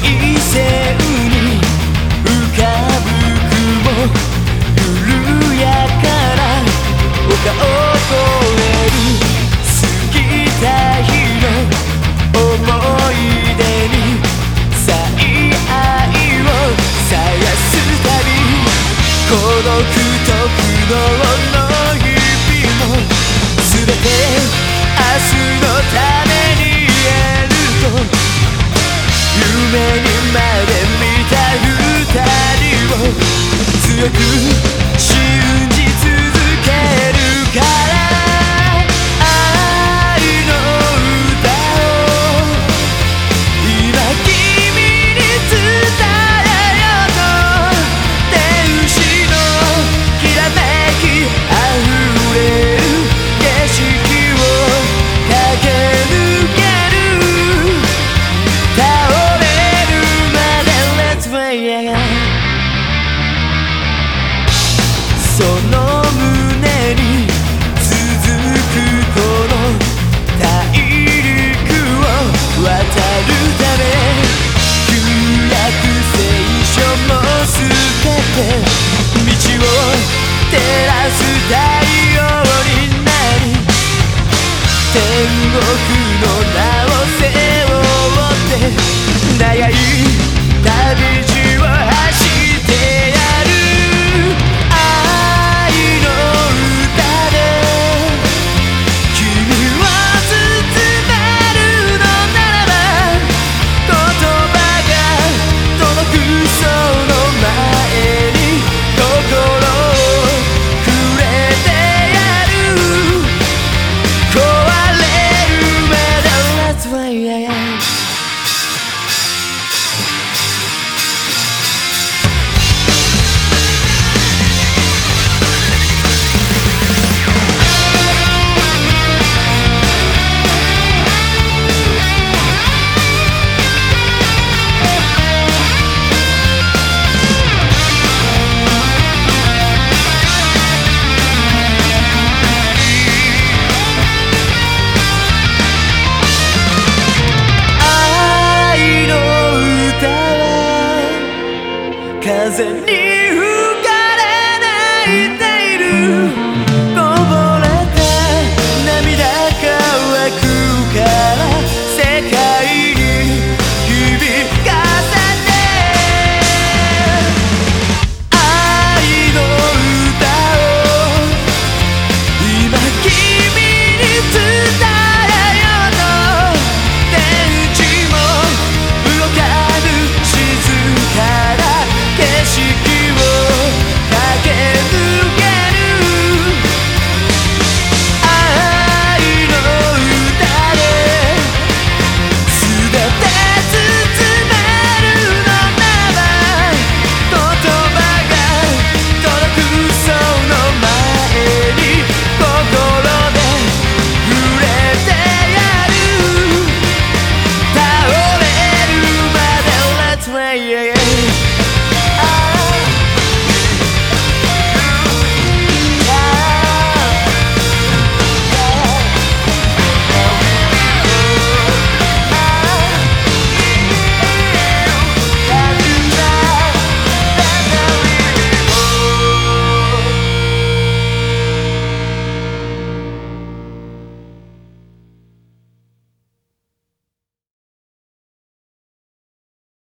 線に浮かぶ雲緩やかな丘を越える過た日の思い出に最愛を探すたび孤独と苦悩天国の名を背負って長い旅風に